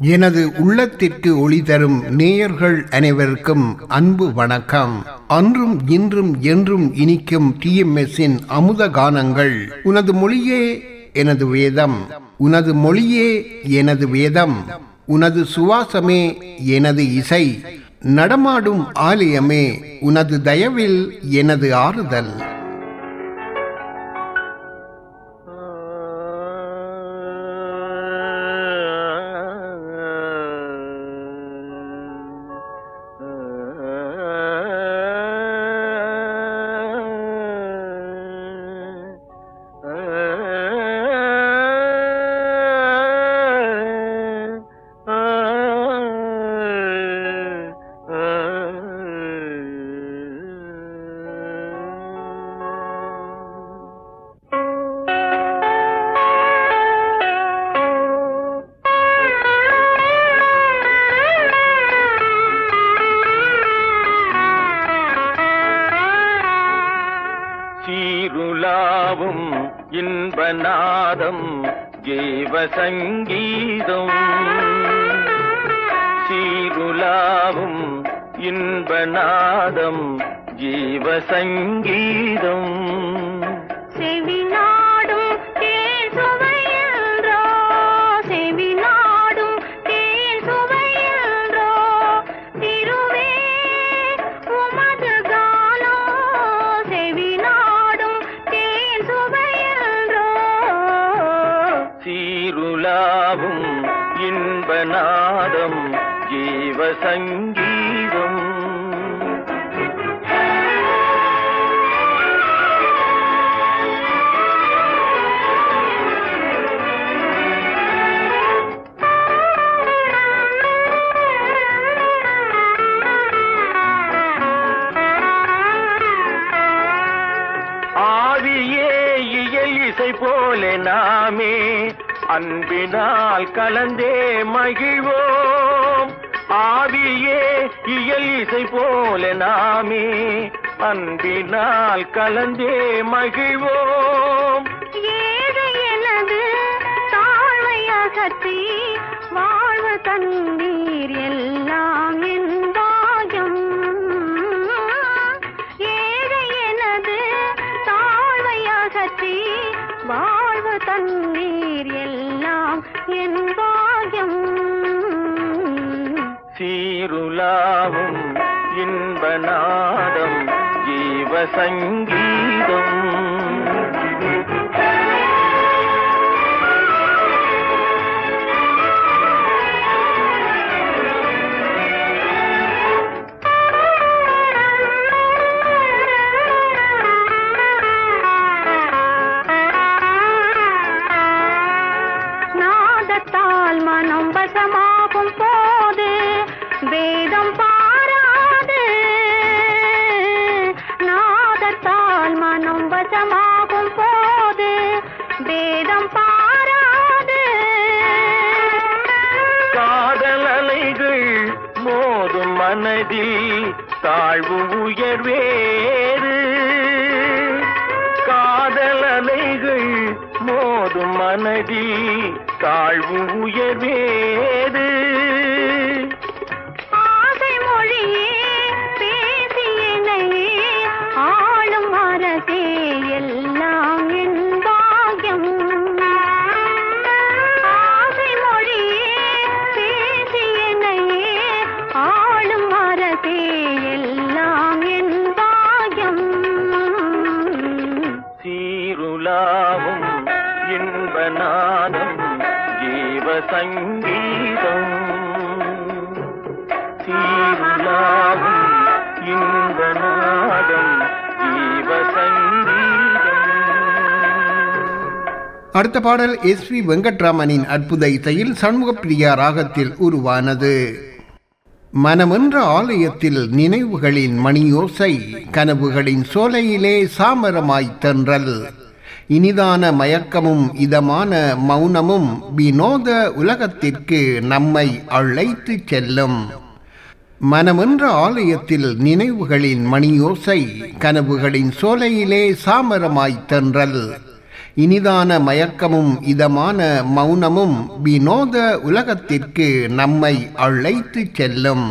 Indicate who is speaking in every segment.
Speaker 1: எனது உள்ளத்திற்கு ஒளி தரும் நேயர்கள் அனைவருக்கும் அன்பு வணக்கம். அன்றும் இன்றும் என்றும் இனிக்கும் டிஎம்எஸ்ஸின் அமுத கானங்கள். உனது மொழியே எனது வேதம். உனது மொழியே எனது வேதம். உனது சுவாசமே எனது இசை. நடமாடும் ஆலயமே உனது தயவில் எனது ஆறுதல்.
Speaker 2: ஆகும் இன்பநாதம் ஜீவசங்கீதம் ஆவியே இயல் இசை போல நாமே அன்பினால் கலந்தே மகிழ்வோம். ஆவியே இயல் இசை போல நாமே. அன்பினால் கலந்தே மகிழ்வோம்.
Speaker 3: ஏழை எனது தாழ்வை வாழ்வு
Speaker 2: தந்தி ஜீவசங்கீதம்
Speaker 3: நாதத்தால் மனம் வசமாகும் போது வேதம் பாராது.
Speaker 2: காதல் அலைகள் மோதும் மனதில் தாழ்வு உயர்வேறு காதல் அலைகள் மோதும் மனதில் தாழ்வு உயர்வேறு
Speaker 1: அடுத்த பாடல் எஸ் வி வெங்கட்ராமனின் அற்புத இசையில் சண்முகப்பிரியா ராகத்தில் உருவானது. மனமென்ற ஆலயத்தில் நினைவுகளின் மணியோசை கனவுகளின் சோலையிலே சாமரமாய் தென்றல். இனிதான மயக்கமும் இதமான மௌனமும் வினோத உலகத்திற்கு நம்மை அழைத்து செல்லும். மனமென்ற ஆலயத்தில் நினைவுகளின் மணியோசை கனவுகளின் சோலையிலே சாமரமாய் தென்றல்.
Speaker 4: இனிதான மயக்கமும் இதமான மௌனமும் வினோத உலகத்திற்கு நம்மை அழைத்து செல்லும்.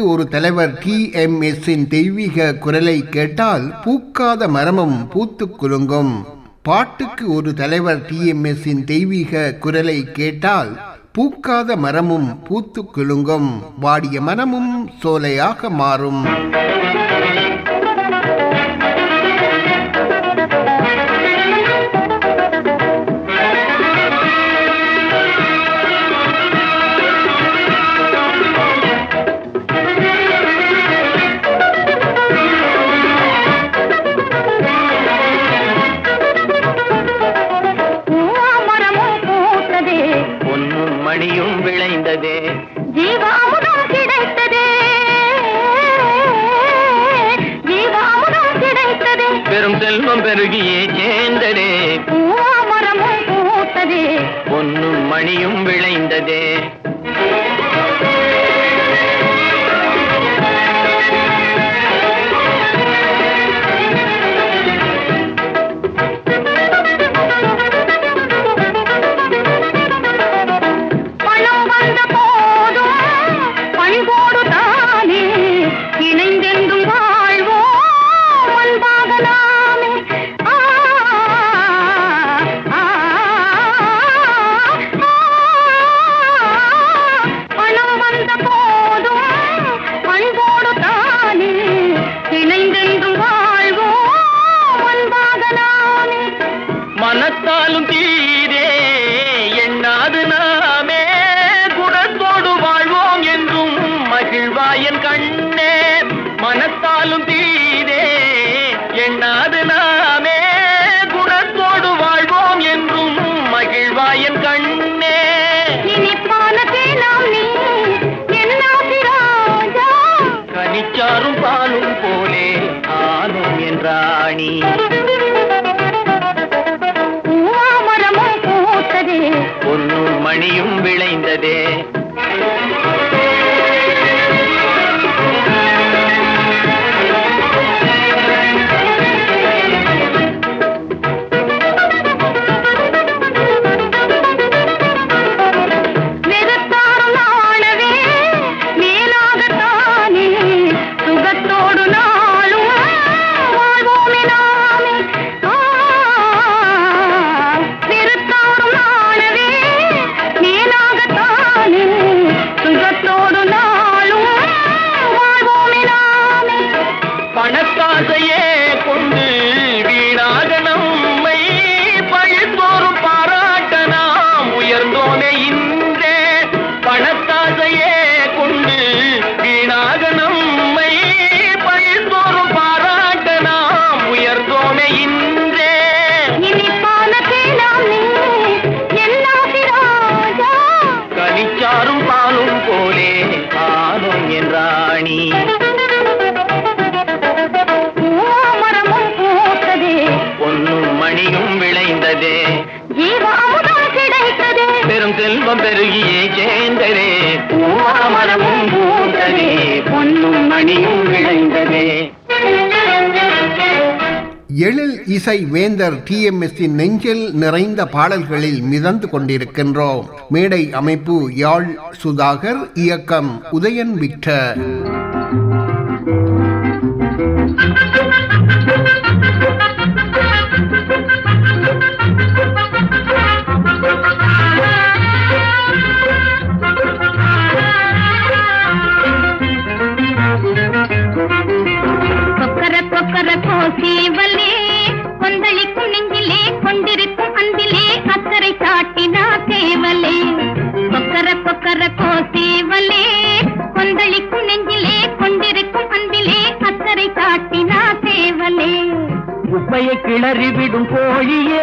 Speaker 4: தெற்கு ஒரு தலைவர் டி எம். எஸ்ஸின் தெய்வீக குரலை கேட்டால் பூக்காத மரமும் பூத்து குலுங்கும். பாட்டுக்கு ஒரு தலைவர் டி எம். எஸ்ஸின் தெய்வீக குரலை கேட்டால் பூக்காத மரமும் பூத்து குலுங்கும். வாடிய மனமும் சோலையாக மாறும்.
Speaker 5: மணியும் விளைந்ததே.
Speaker 1: எழில் இசை வேந்தர் டி டிஎம்எஸ்ஸின் நெஞ்சில் நிறைந்த பாடல்களில் மிதந்து கொண்டிருக்கின்றோம். மேடை அமைப்பு யாழ் சுதாகர் இயக்கம் உதயன் விக்டர்.
Speaker 4: அலறிவிடும் கோழியே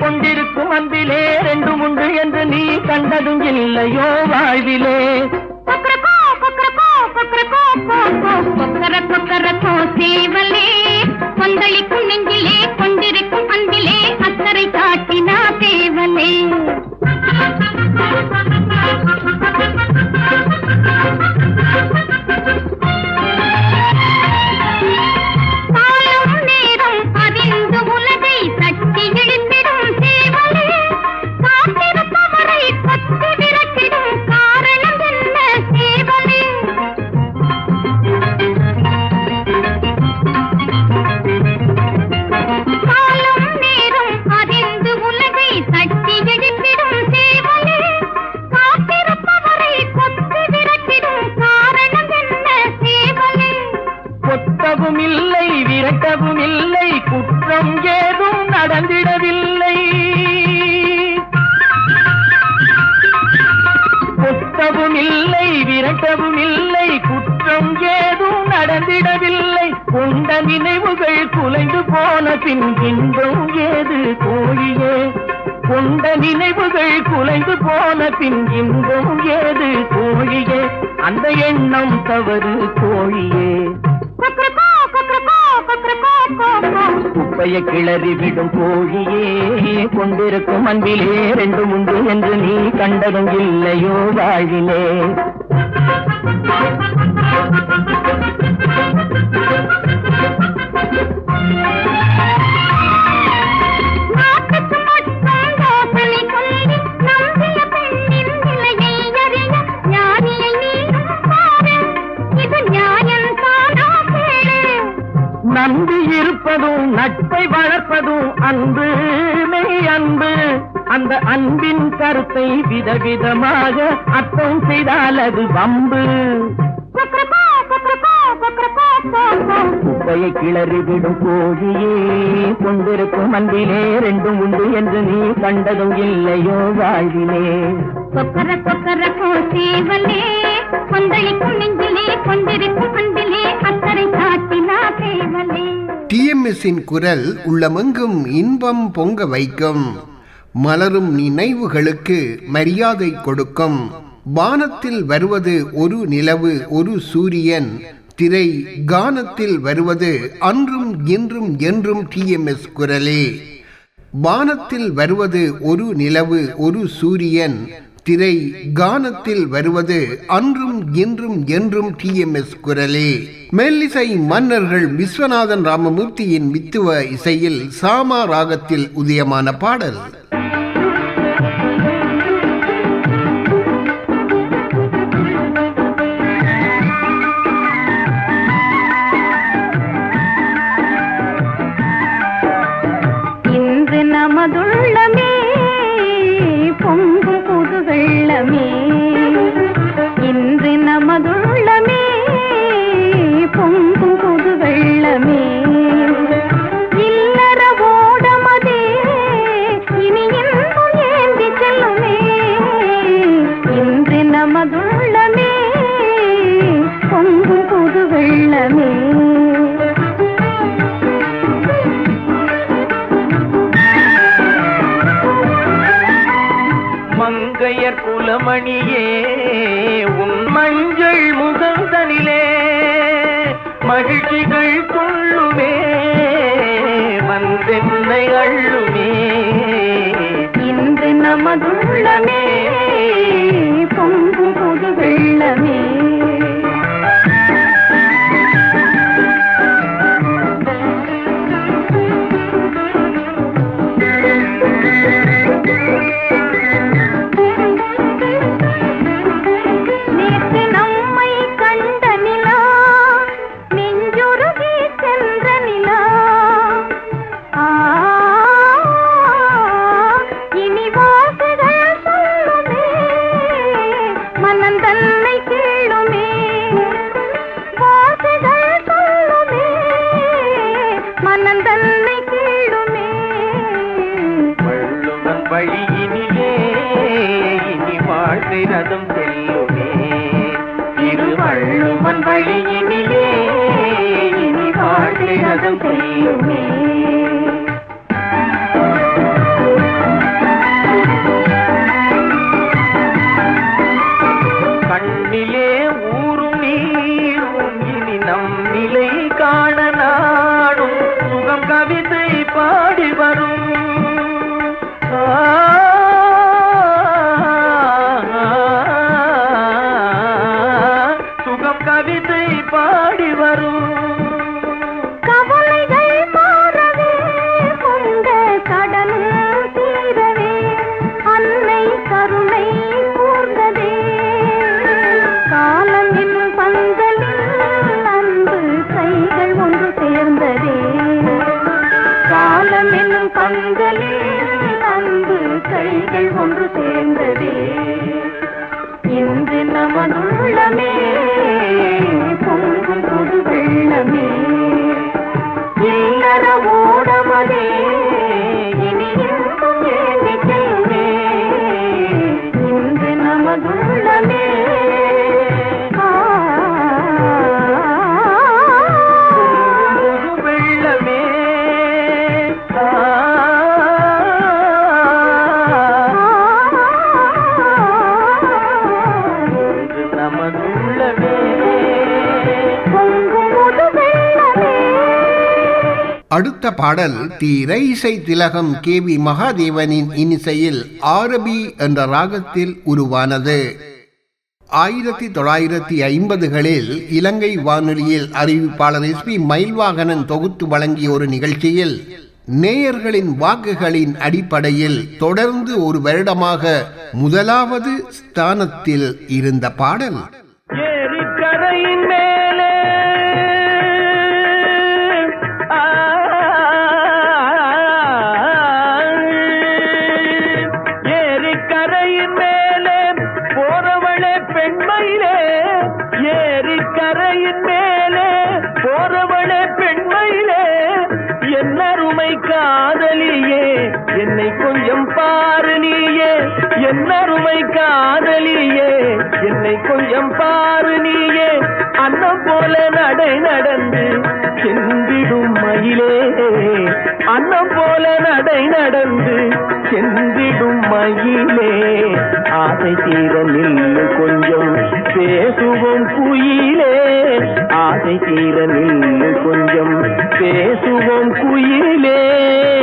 Speaker 4: கொண்டிருக்கும் அன்பிலே ரெண்டு உண்டு என்று நீ கண்டதும் இல்லையோ வாழ்விலே.
Speaker 3: கொக்கர கொக்கர
Speaker 4: கொக்கர கொக்கர கொக்கர கொக்கர கொக்கர பின் இன்பம் ஏது கோழியே? கொண்ட நினைவுகள் குலைந்து போன பின் இன்பம் ஏது கோழியே? அந்த எண்ணம் தவறு கோழியே. குப்பையை கிளறி கோழியே கொண்டிருக்கும் அன்பிலே ரெண்டு உண்டு என்று நீ கண்டதும் இல்லையோ வாழிலே அன்பு மெய் அன்பு. அந்த அன்பின் கருத்தை விதவிதமாக அர்த்தம் செய்தால் அது வம்பு. குப்பையை கிளறி விடும் கோழியே கொண்டிருக்கும் அன்பிலே ரெண்டும் உண்டு என்று நீ கண்டதும் இல்லையோ வாழ்விலே.
Speaker 6: கொக்கர கொக்கர கோசேவலே கொந்தளிக்கும் நெஞ்சிலே கொண்டிருக்கும் அன்பிலே அக்கறை காட்டினா தேவலே.
Speaker 3: டிஎம்எஸ்ஸின் குரல் உள்ளமெங்கும் இன்பம் பொங்க வைக்கும். மலரும் நினைவுகளுக்கு மரியாதை கொடுக்கும். வானத்தில் வருவது ஒரு நிலவு ஒரு சூரியன். திரை கானத்தில் வருவது அன்றும் இன்றும் என்றும் டிஎம்எஸ் குரலே. வானத்தில் வருவது ஒரு நிலவு ஒரு சூரியன். திரை கானத்தில் வருவது அன்றும் இன்றும் என்றும் டிஎம்எஸ் குரலே. மெல்லிசை மன்னர்கள் விஸ்வநாதன் ராமமூர்த்தியின் வித்துவ இசையில் சாமா ராகத்தில் உதயமான பாடல்.
Speaker 1: பாடல் தி இசை திலகம் கே வி மகாதேவனின் இனிசையில் ஆரபி என்ற ராகத்தில் உருவானது. ஆயிரத்தி தொள்ளாயிரத்தி ஐம்பதுகளில் இலங்கை வானொலியில் அறிவிப்பாளர் எஸ் பி மயில்வாகனன் தொகுத்து வழங்கிய ஒரு நிகழ்ச்சியில் நேயர்களின் வாக்குகளின் அடிப்படையில் தொடர்ந்து ஒரு வருடமாக முதலாவது ஸ்தானத்தில் இருந்த பாடல்.
Speaker 7: நடந்து சென்றிடும் மயிலே. அன்னம் போல நடை நடந்து சென்றிடும் மயிலே. ஆசை தீர நில்லு கொஞ்சம் பேசுவோம் குயிலே. ஆசை தீர நில்லு கொஞ்சம் பேசுவோம் குயிலே.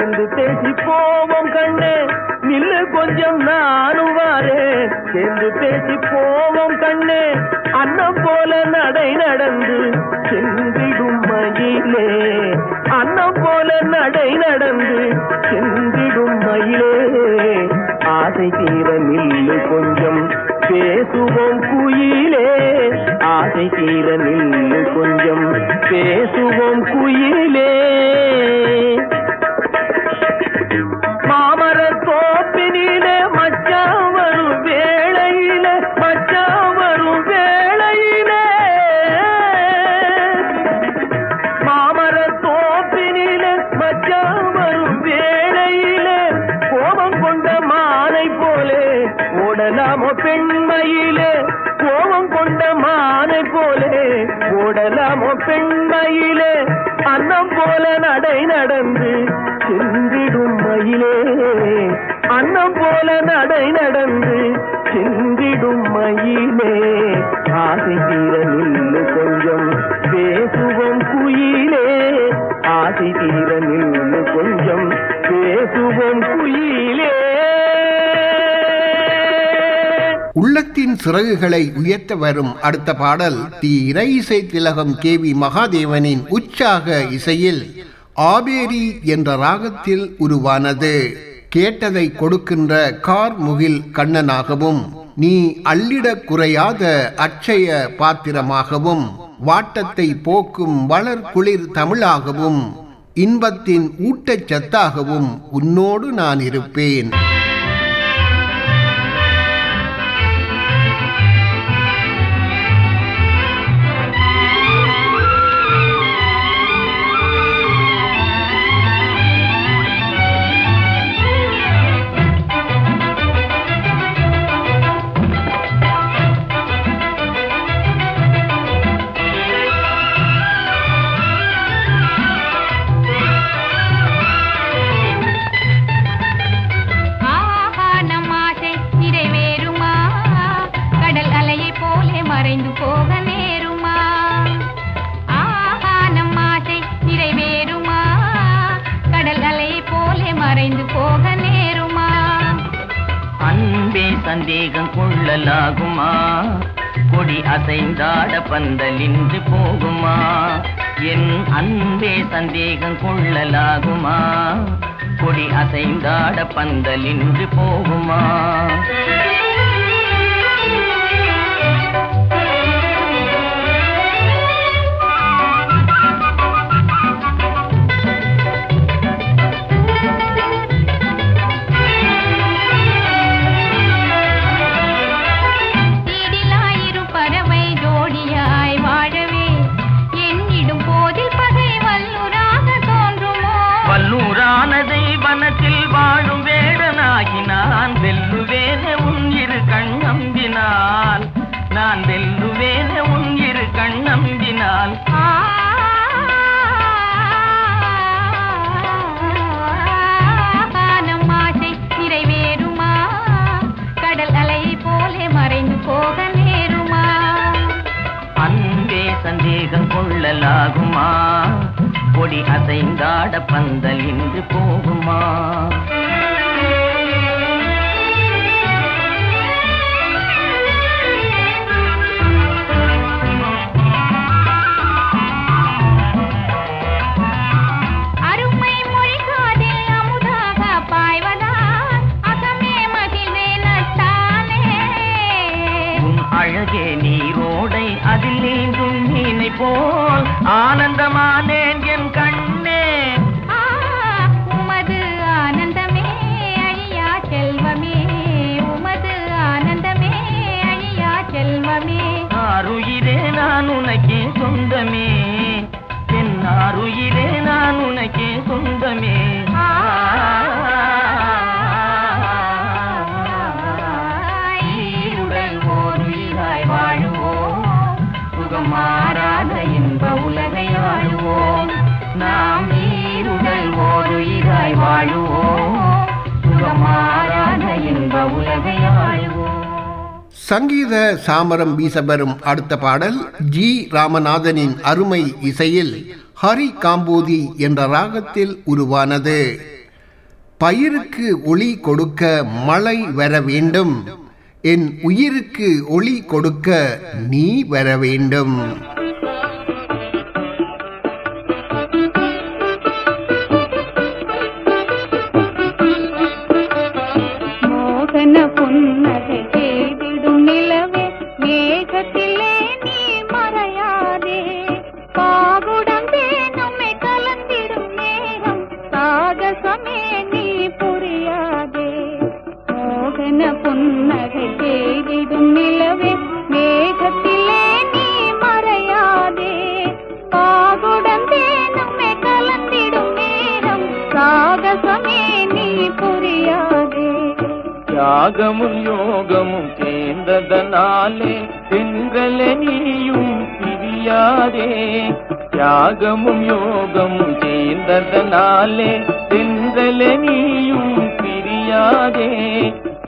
Speaker 7: சேர்ந்து பேசி போவோம் கண்ணே. நில்லு கொஞ்சம் நானும் வாரேன் சேர்ந்து பேசி போவோம் கண்ணே. அன்னம் போல நடை நடந்து சென்றிடும் மயிலே. அன்னம் போல நடை நடந்து சென்றிடும் மயிலே. ஆசை தீர நில்லு கொஞ்சம் பேசுவோம் குயிலே. ஆசை தீர நில்லு கொஞ்சம் பேசுவோம் குயிலே. போல நடை நடந்து சிந்திடும் மயிலே. ஆசை நின்று கொஞ்சம் பேசுவோம் குயிலே. ஆசை நின்று கொஞ்சம் பேசுவோம் குயிலே.
Speaker 1: உள்ளத்தின் சிறகுகளை உயர்த்த வரும் அடுத்த பாடல் தி இறை இசை திலகம் கே வி மகாதேவனின் உற்சாக இசையில் ஆபேரி என்ற ராகத்தில் உருவானது. கேட்டதை கொடுக்கின்ற கார் முகில் கண்ணனாகவும் நீ அள்ளிட குறையாத அட்சய பாத்திரமாகவும் வாட்டத்தை போக்கும் வளர் குளிர் தமிழாகவும் இன்பத்தின் ஊட்டச்சத்தாகவும் உன்னோடு நான் இருப்பேன்.
Speaker 4: சந்தேகம் கொடி அசைந்தாட பந்தலின்று போகுமா? என் அன்பே சந்தேகம் கொள்ளலாகுமா? கொடி அசைந்தாட பந்தலின்று போகுமா?
Speaker 8: நான் வெல்லுவேன
Speaker 4: உன்
Speaker 8: இரு
Speaker 4: கண்ணம்பினால். நான் வெல்லுவேன உன் இரு கண்ணம்பினால். ஆ சந்தேகம் கொள்ளலாகுமா? பொடி அசைந்தாட பந்தல் இன்று போகுமா? போல்
Speaker 3: சங்கீத சாமரம் வீசபெறும் அடுத்த பாடல் ஜி. ராமநாதனின் அருமை இசையில் ஹரி காம்போதி என்ற ராகத்தில் உருவானது. பயிருக்கு ஒளி கொடுக்க மழை வர வேண்டும். என் உயிருக்கு ஒளி கொடுக்க நீ வர வேண்டும்.
Speaker 2: யோகமும் யோகமும் சேர்ந்ததனாலே பெண்களை நீயும் பிரியாதே. தியாகமும் யோகமும் சேர்ந்ததனாலே பெண்களை நீயும் பிரியாதே.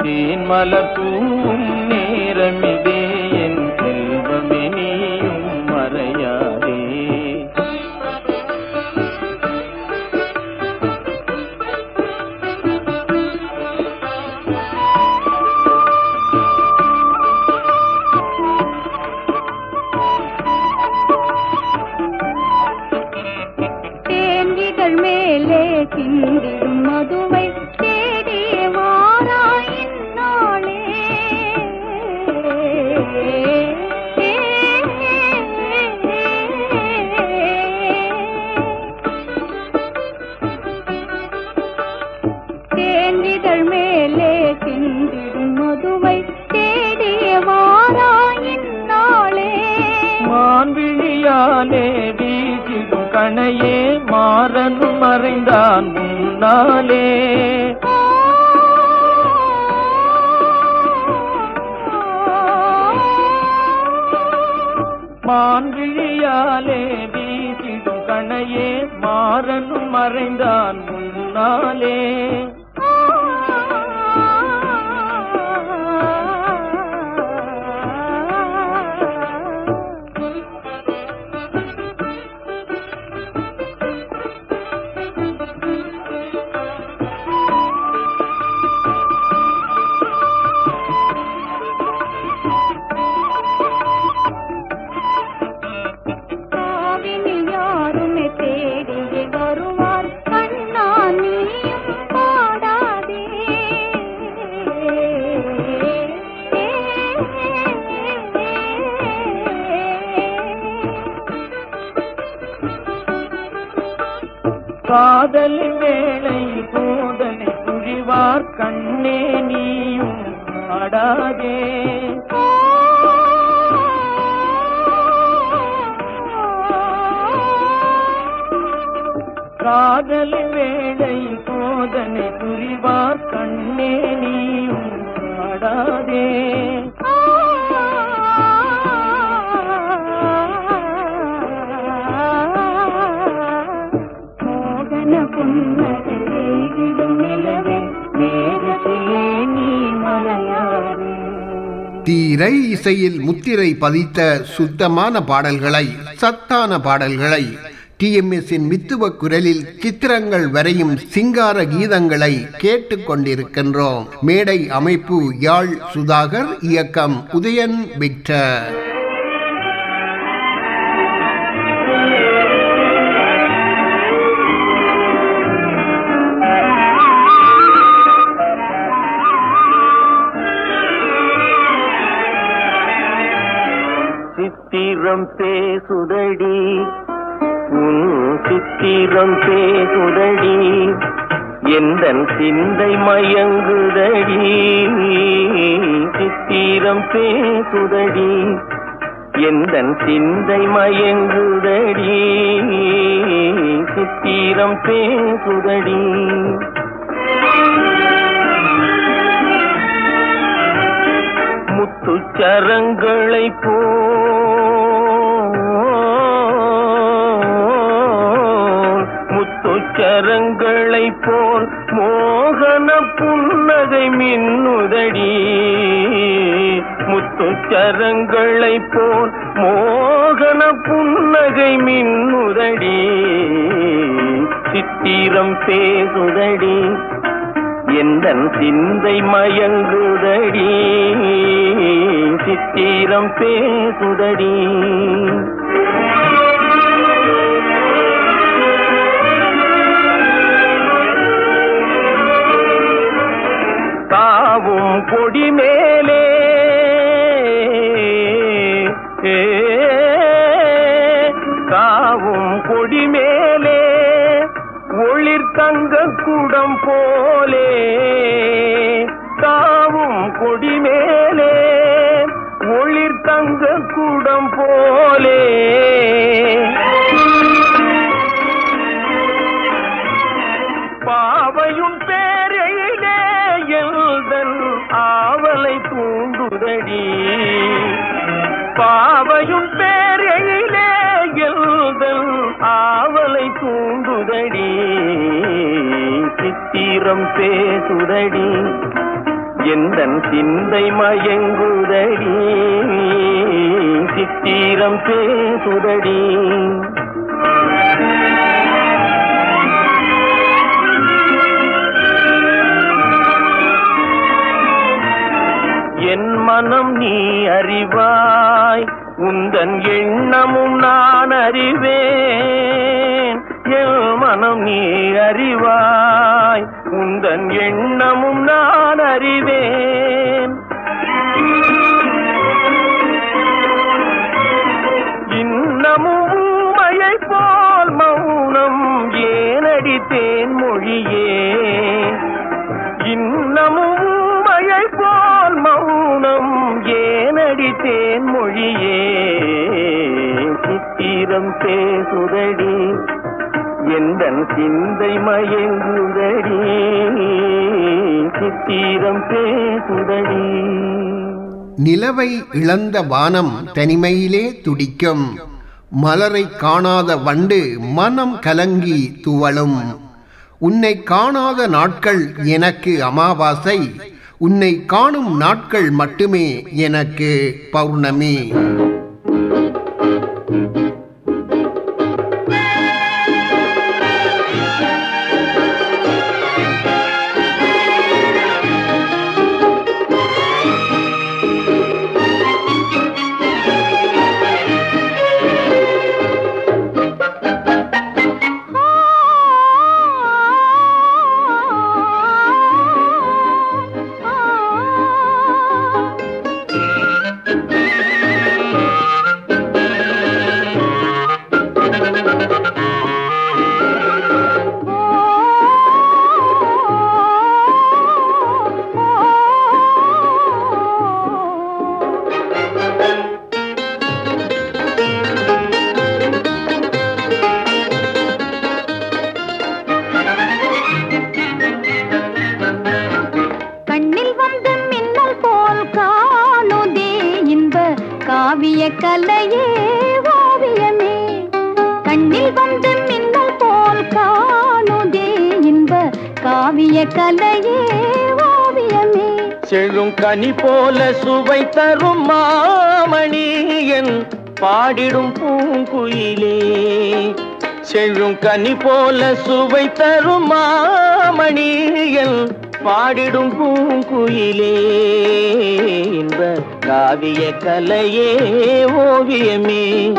Speaker 2: தேன்மலர் தூவும் மாலையே மாறனும் மறைந்தான் முன்னாலே. மான்விழியாலே வீசிடும் கணையே மாறனும் மறைந்தான் முன்னாலே.
Speaker 3: இறை இசையில் முத்திரை பதித்த சுத்தமான பாடல்களை சத்தான பாடல்களை
Speaker 1: டிஎம்எஸ்ஸின் மித்துவ குரலில் சித்திரங்கள் வரையும் சிங்கார கீதங்களை கேட்டு கொண்டிருக்கின்றோம். மேடை அமைப்பு யாழ் சுதாகர் இயக்கம் உதயன் விக்டர்.
Speaker 2: சித்திரம் பேசுதடி. உன் சித்திரம் பேசுதடி. எந்த சிந்தை மயங்குதடி. சித்திரம் பேசுதடி. எந்த சிந்தை மயங்குதடி. சித்திரம் பேசுதடி. முத்துச்சரங்களை போ மின்னுதடி முத்துச்சரங்களை போல் மோகன புன்னகை மின்னுதடி. சித்திரம் பேசுதடி. எந்த சிந்தை மயங்குதடி. சித்திரம் பேசுதடி. தாவும் கொடி மேலே. ஏ, கொடி மேலே. ஒளிர் தங்க குடம் போ பாவையும் பேரையிலே எழுதல் ஆவலை தூண்டுதடி சித்திரம் பேசுதடி எந்தன் சிந்தை மயங்குதடி சித்திரம் பேசுதடி. என் மனம் நீ அறிவாய். உந்தன் எண்ணமும் நான் அறிவேன். என் மனம் நீ அறிவாய். உந்தன் எண்ணமும் நான் அறிவேன். இன்னமும் உண்மையை போல் மௌனம் ஏனடித்தேன் மொழியே இன்னமும் ஏனடி தேன்மொழியே சித்திரம் பேசுதடி எந்தன் சிந்தை மயங்குதடி சித்திரம் பேசுதடி.
Speaker 1: நிலவை இழந்த வானம் தனிமையிலே துடிக்கும் மலரை காணாத வண்டு மனம் கலங்கி துவளும். உன்னை காணாத நாட்கள் எனக்கு அமாவாசை உன்னை காணும் நாட்கள் மட்டுமே எனக்கு பௌர்ணமி.
Speaker 3: கலையே ஓவியமே.
Speaker 2: செழும் கனி போல சுவை தரும் மாமணி என் பாடிடும் பூங்குயிலே.
Speaker 3: செழும் கனி போல சுவை தரும் மாமணி என் பாடிடும் பூங்குயிலே. இன்ப காவிய கலையே ஓவியமே.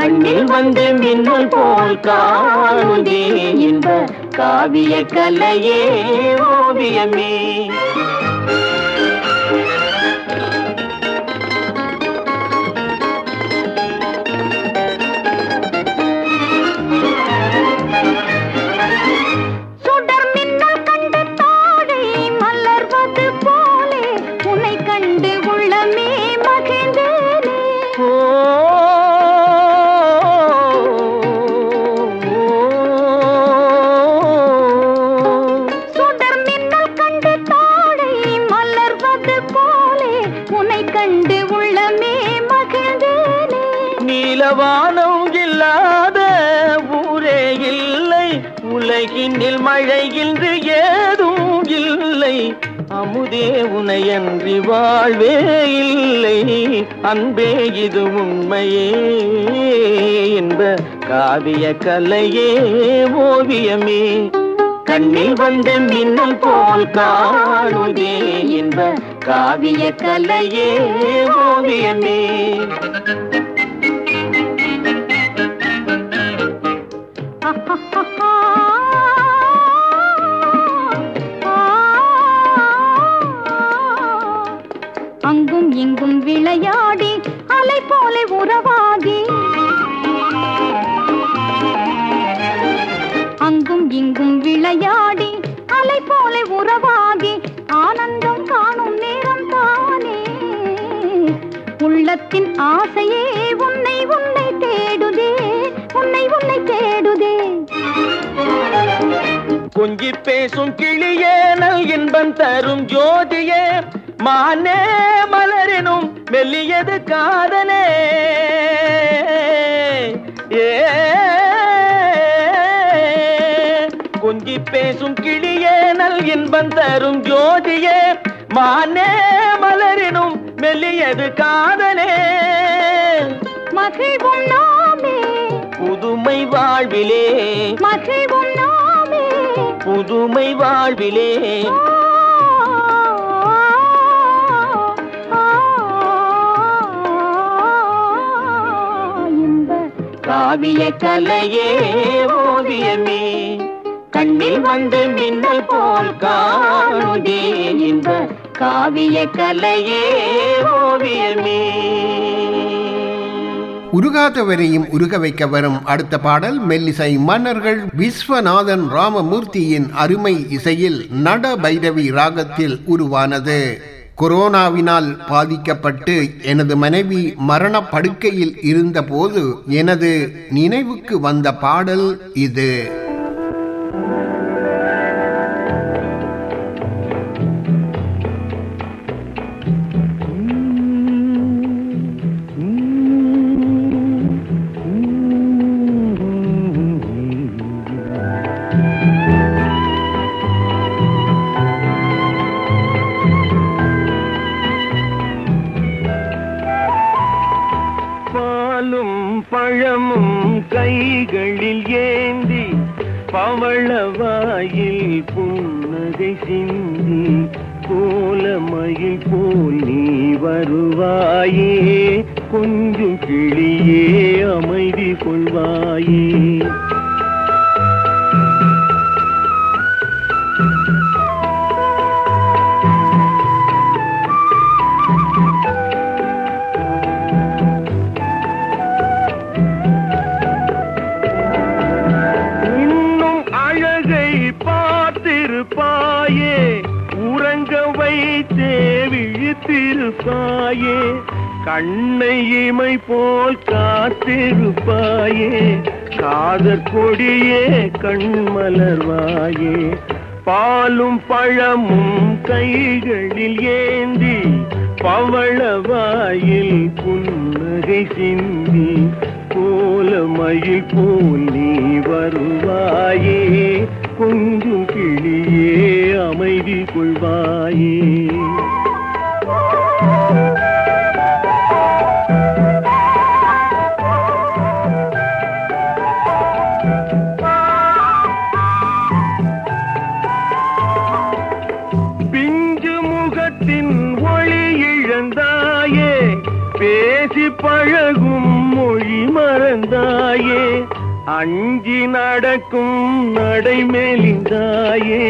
Speaker 3: கண்ணில் வந்து மின்னல் போல் காணுதே. இன்ப காவிய கலையே ஓவியமே. உனையன்றி வாழ்வே இல்லை. அன்பே இது உண்மையே. என்ப காவிய கலையே ஓவியமே. கண்ணில் வந்த மின்னல் போல் காணுதே என்ப காவிய கலையே ஓ ஜோதியே மானே மலரினும் மெல்லியது காதலே. ஏ கொஞ்சி பேசும் கிளியே நல் இன்பம் தரும் ஜோதியே மானே மலரினும் மெல்லியது காதலே.
Speaker 9: மகிழ்வும் நாமே.
Speaker 3: புதுமை வாழ்விலே.
Speaker 9: மகிழ்வும் நாமே.
Speaker 3: புதுமை வாழ்விலே. காவிய கலையே ஓவியமே. கண்ணில் வந்து மின்னல் போல் காணுதே இந்த காவிய கலையே ஓவியமே.
Speaker 7: உருகாதவரையும் உருக வைக்க வரும் அடுத்த பாடல் மெல்லிசை மன்னர்கள் விஸ்வநாதன் ராமமூர்த்தியின் அருமை இசையில் நட பைரவி ராகத்தில் உருவானது. கொரோனாவினால் பாதிக்கப்பட்டு எனது மனைவி மரண படுக்கையில் இருந்தபோது எனது நினைவுக்கு வந்த பாடல் இது.
Speaker 3: கொஞ்சம் கிளியே அமைதி கொள்வாயே.
Speaker 7: நடைமேலிந்தாயே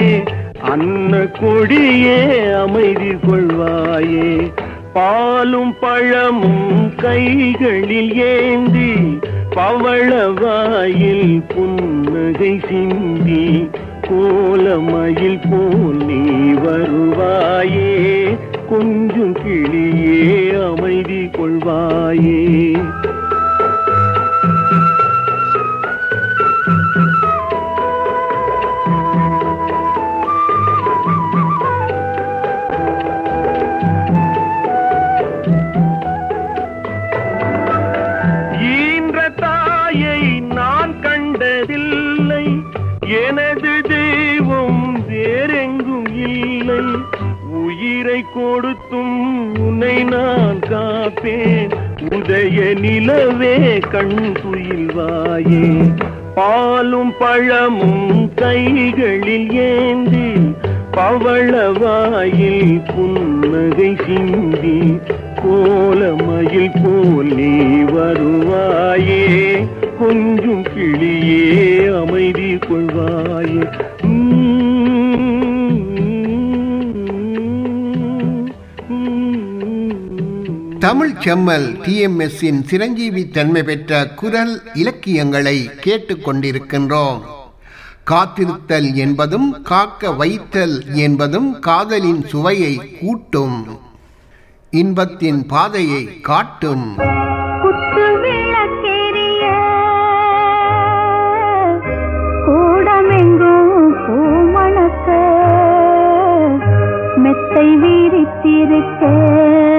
Speaker 7: அன்ன கொடியே அமைதி கொள்வாயே. பாலும் பழமும் கைகளில் ஏந்தி பவளவாயில் புன்னகை சிந்தி கோலமயில் போ உதய நிலவே கண் துயில்வாயே பாலும் பழமும் கைகளில் ஏந்தி பவளவாயில் புன்னகை சிந்தி கோலமயில் போல் நீ வருவாயே. கொஞ்சம் கிளியே அமைதி கொள்வாயே.
Speaker 1: தமிழ் செம்மல் டிஎம்எஸ்ஸின் சிரஞ்சீவி தன்மை பெற்ற குரல் இலக்கியங்களை கேட்டுக்கொண்டிருக்கின்றோம். காத்திருத்தல் என்பதும் காக்க வைத்தல் என்பதும் காதலின் சுவையை கூட்டும். இன்பத்தின் பாதையை காட்டும்.
Speaker 3: மெத்தை வீரித்திருக்க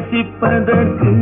Speaker 3: நேசிப்பதற்கு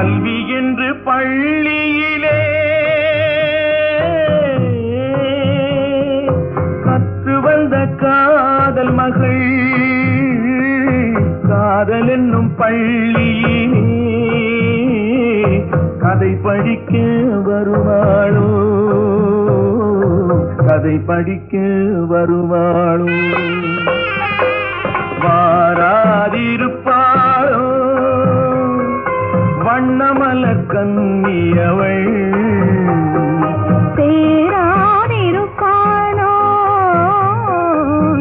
Speaker 7: கல்வி என்று பள்ளியிலே கற்று வந்த காதல் மகள் காதல் என்னும் பள்ளியிலே கதை படிக்க வருவாளோ கதை படிக்க வருவாளோ. கண்ணியவள்
Speaker 3: சேராதிருப்பானோ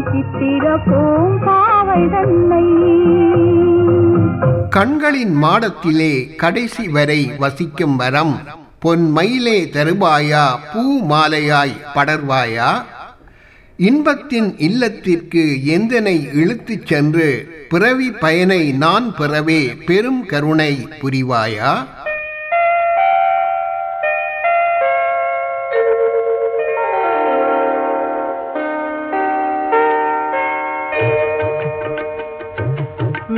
Speaker 3: சித்திர பூங்காவை தன்னை.
Speaker 1: கண்களின் மாடத்திலே கடைசி வரை வசிக்கும் வரம் பொன் மயிலே தருவாயா பூ மாலையாய் படர்வாயா? இன்பத்தின் இல்லத்திற்கு எந்தனை இழுத்துச் சென்று பிறவி பயனை நான் பெறவே பெரும் கருணை புரிவாயா?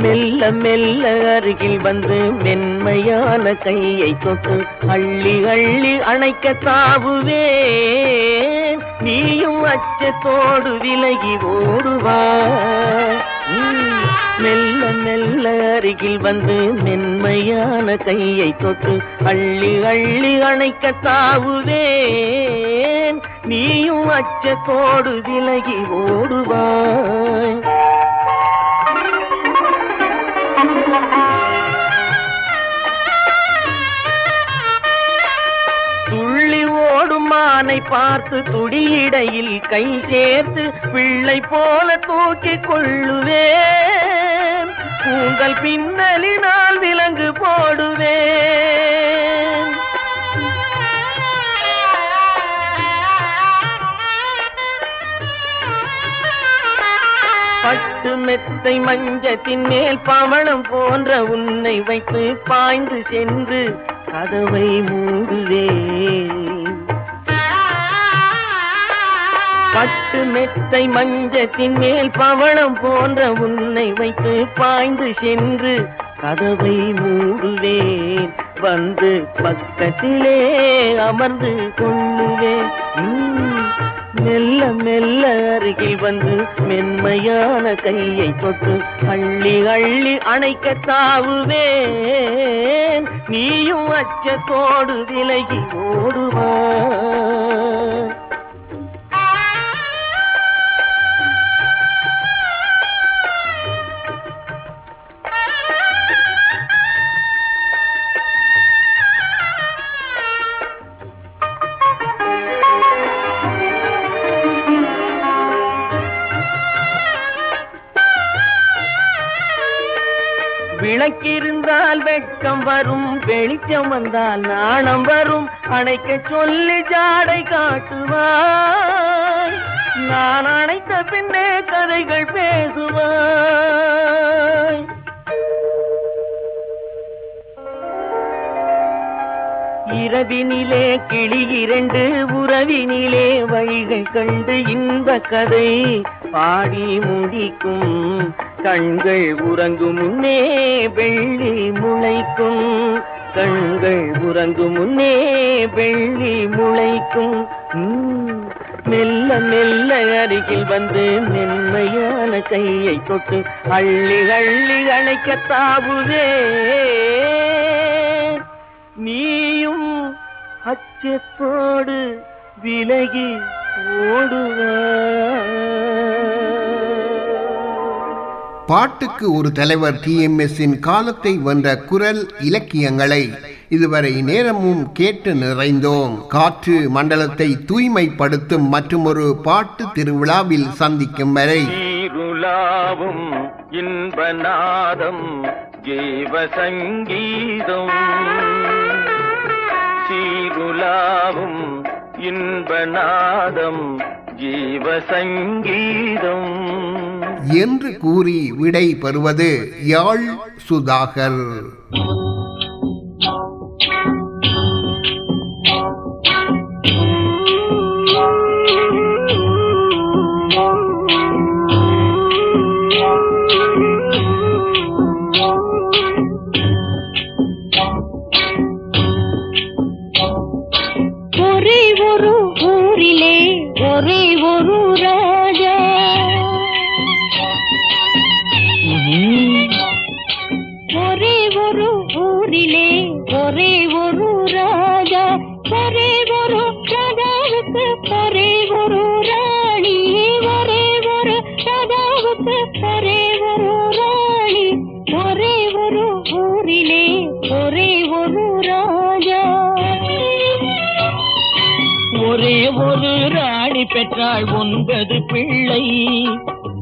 Speaker 10: மெல்ல மெல்ல அருகில் வந்து மென்மையான கையை தொட்டு அள்ளி அள்ளி அணைக்க தாவுவே நீயும் அச்சத்தோடு விலகி ஓடுவா. மெல்ல மெல்ல அருகில் வந்து மென்மையான கையை தொட்டு அள்ளி அள்ளி அணைக்க தாவுவே நீயும் அச்சத்தோடு விலகி ஓடுவாய் பார்த்து துடியிடையில் கை சேர்த்து பிள்ளை போல தூக்கிக் கொள்ளுவேன். உங்கள் பின்னலினால் விலங்கு போடுவேன். பட்டு மெத்தை மஞ்சத்தின் மேல் பவளம் போன்ற உன்னை வைத்து பாய்ந்து சென்று கதவை மூடுவேன். பட்டு மெத்தை மஞ்சத்தின் மேல் பவளம் போன்ற உன்னை வைத்து பாய்ந்து சென்று கதவை மூடுவேன். வந்து பக்கத்திலே அமர்ந்து கொள்ளுவேன். மெல்ல மெல்ல அருகில் வந்து மென்மையான கையை தொட்டு அள்ளி அள்ளி அணைக்க தாவுவேன் நீயும் அச்சத்தோடு விலகி ஓடுவாய் விளக்கிருந்தால் வெட்கம் வரும் வெளிச்சம் வந்தால் நாணம் வரும். அணைக்க சொல்லி ஜாடை காட்டுவாய் நான் அணைத்த பின்னே கதைகள் பேசுவாய் இரவினிலே கிளி இரண்டு உறவினிலே வழிகள் கண்டு இன்ப கதை பாடி முடிக்கும் கண்கள் உறங்கும் முன்னே வெள்ளி முளைக்கும். கண்கள் உறங்கும் முன்னே வெள்ளி முளைக்கும். மெல்ல மெல்ல அருகில் வந்து மென்மையான கையை தொட்டு அள்ளி அள்ளி அழைக்க தாவுதே. நீயும் அச்சத்தோடு விலகி ஓடுவாய்
Speaker 1: பாட்டுக்கு ஒரு தலைவர் டிஎம்எஸ்ஸின் காலத்தை வென்ற குரல் இலக்கியங்களை இதுவரை நேரமும் கேட்டு நிறைந்தோம். காற்று மண்டலத்தை தூய்மைப்படுத்தும் மற்றொரு பாட்டு திருவிழாவில் சந்திக்கும் வரை.
Speaker 7: இன்பநாதம் ஜீவ சங்கீதம் சீருலாவும் இன்பநாதம் ஜீவ சங்கீதம்
Speaker 1: என்று கூறி விடை பெறுவது யாழ் சுதாகர்.
Speaker 3: ஒரே ஒரு ஊரிலே ஒரே ஒரு
Speaker 4: பெற்றாள் ஒன்பது பிள்ளை.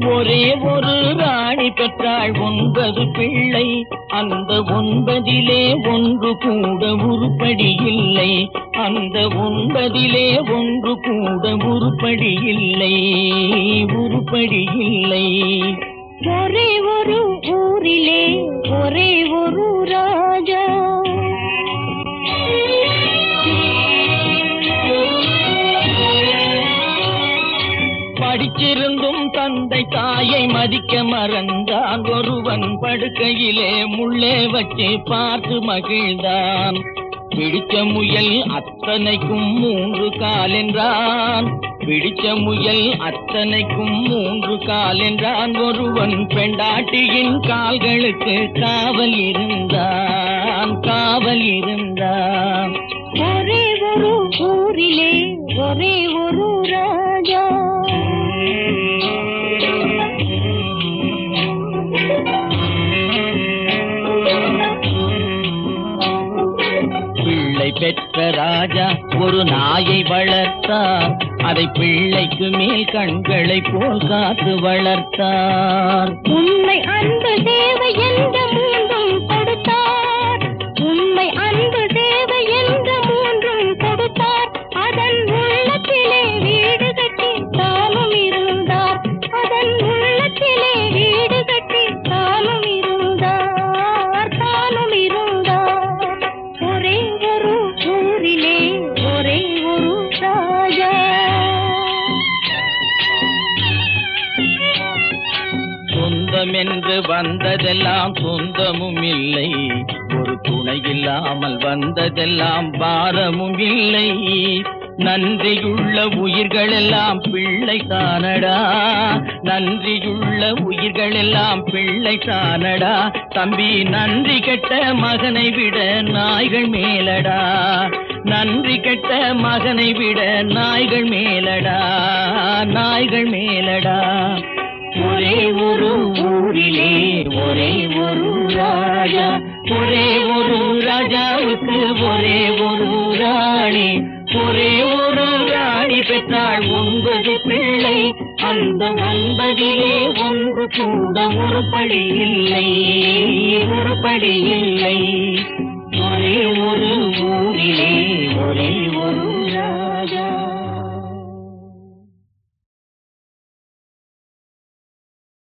Speaker 4: ஒரே ஒரு ராணி பெற்றாள் ஒன்பது பிள்ளை. அந்த ஒன்பதிலே ஒன்று கூட உருப்படி இல்லை. அந்த ஒன்பதிலே ஒன்று கூட உருப்படி இல்லை. உருப்படி இல்லை.
Speaker 3: ஒரே ஒரு ஊரிலே ஒரே ஒரு ராஜா.
Speaker 4: படிச்சிருந்தும் தந்தை தாயை மதிக்க மறந்தான். ஒருவன் படுக்கையிலே முள்ளே வச்சு பார்த்து மகிழ்ந்தான். பிடிச்ச முயல் அத்தனைக்கும் மூன்று கால் என்றான். பிடிச்ச முயல் அத்தனைக்கும் மூன்று கால் என்றான். ஒருவன் பெண்டாட்டியின் கால்களுக்கு காவல் இருந்தான். காவல் இருந்தான்.
Speaker 3: ஒரே ஒரு ஊரிலே ஒரே ஒரு ராஜா.
Speaker 4: பெற்ற ராஜா ஒரு நாயை வளர்த்தார் அதை பிள்ளைக்கு மேல் கண்களை போல் காத்து வளர்த்தார்.
Speaker 3: உண்மை அன்பு தேவை என்ற
Speaker 4: என்று வந்ததெல்லாம் சொந்தமும் இல்லை. ஒரு துணை இல்லாமல் வந்ததெல்லாம் பாரமும் இல்லை. நன்றியுள்ள உயிர்களெல்லாம் பிள்ளை தானடா. நன்றியுள்ள உயிர்களெல்லாம் பிள்ளை தானடா. தம்பி நன்றி கெட்ட மகனை விட நாய்கள் மேலடா. நன்றி கெட்ட மகனை விட நாய்கள் மேலடா. நாய்கள் மேலடா. ஒரே ஒரு ஊரிலே ஒரே ஒரு ராஜா. ஒரே ஒரு ராஜாவுக்கு ஒரே ஒரு ராணி. ஒரே ஒரு ராணி பெற்றாள் ஒன்பது பிள்ளை. அந்த ஒன்பதிலே ஒன்று கூட உருப்படி இல்லை உருப்படி இல்லை. ஒரே ஒரு ஊரிலே ஒரே ஒரு ராணி.